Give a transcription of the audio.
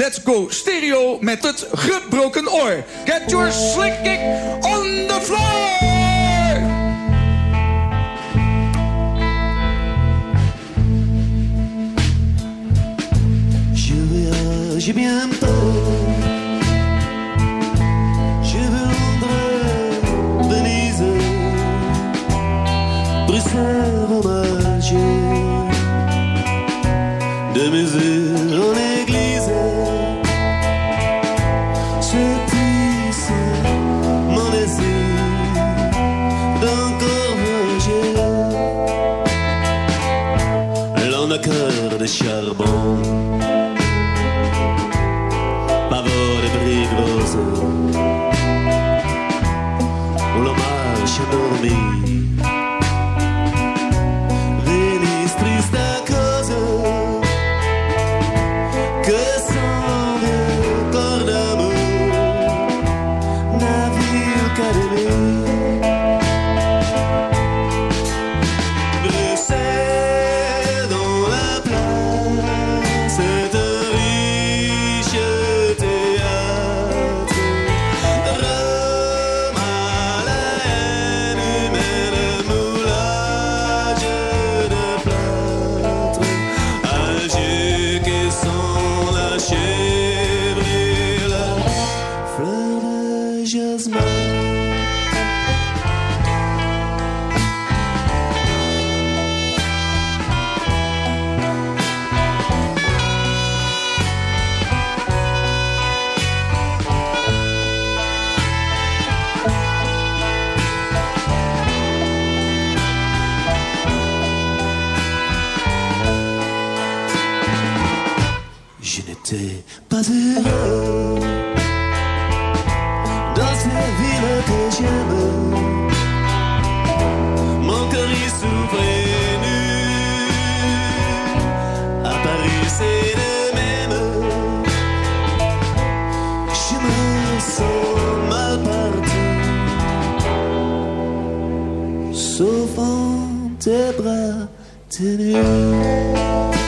Let's go stereo met het gebroken oor. Get your slick kick on the floor! J'ai bien peur. Je veux Londres, Venise, Bruxelles, Rome, de mesure L'on a cœur de charbon. Pavot de briques roses. Où l'on marche Je n'étais pas heureux dans cette ville que j'aime. Mon cœur y souffrait nu. À Paris, c'est le même. Je me sens mal partout. Sauf en tes bras tenus.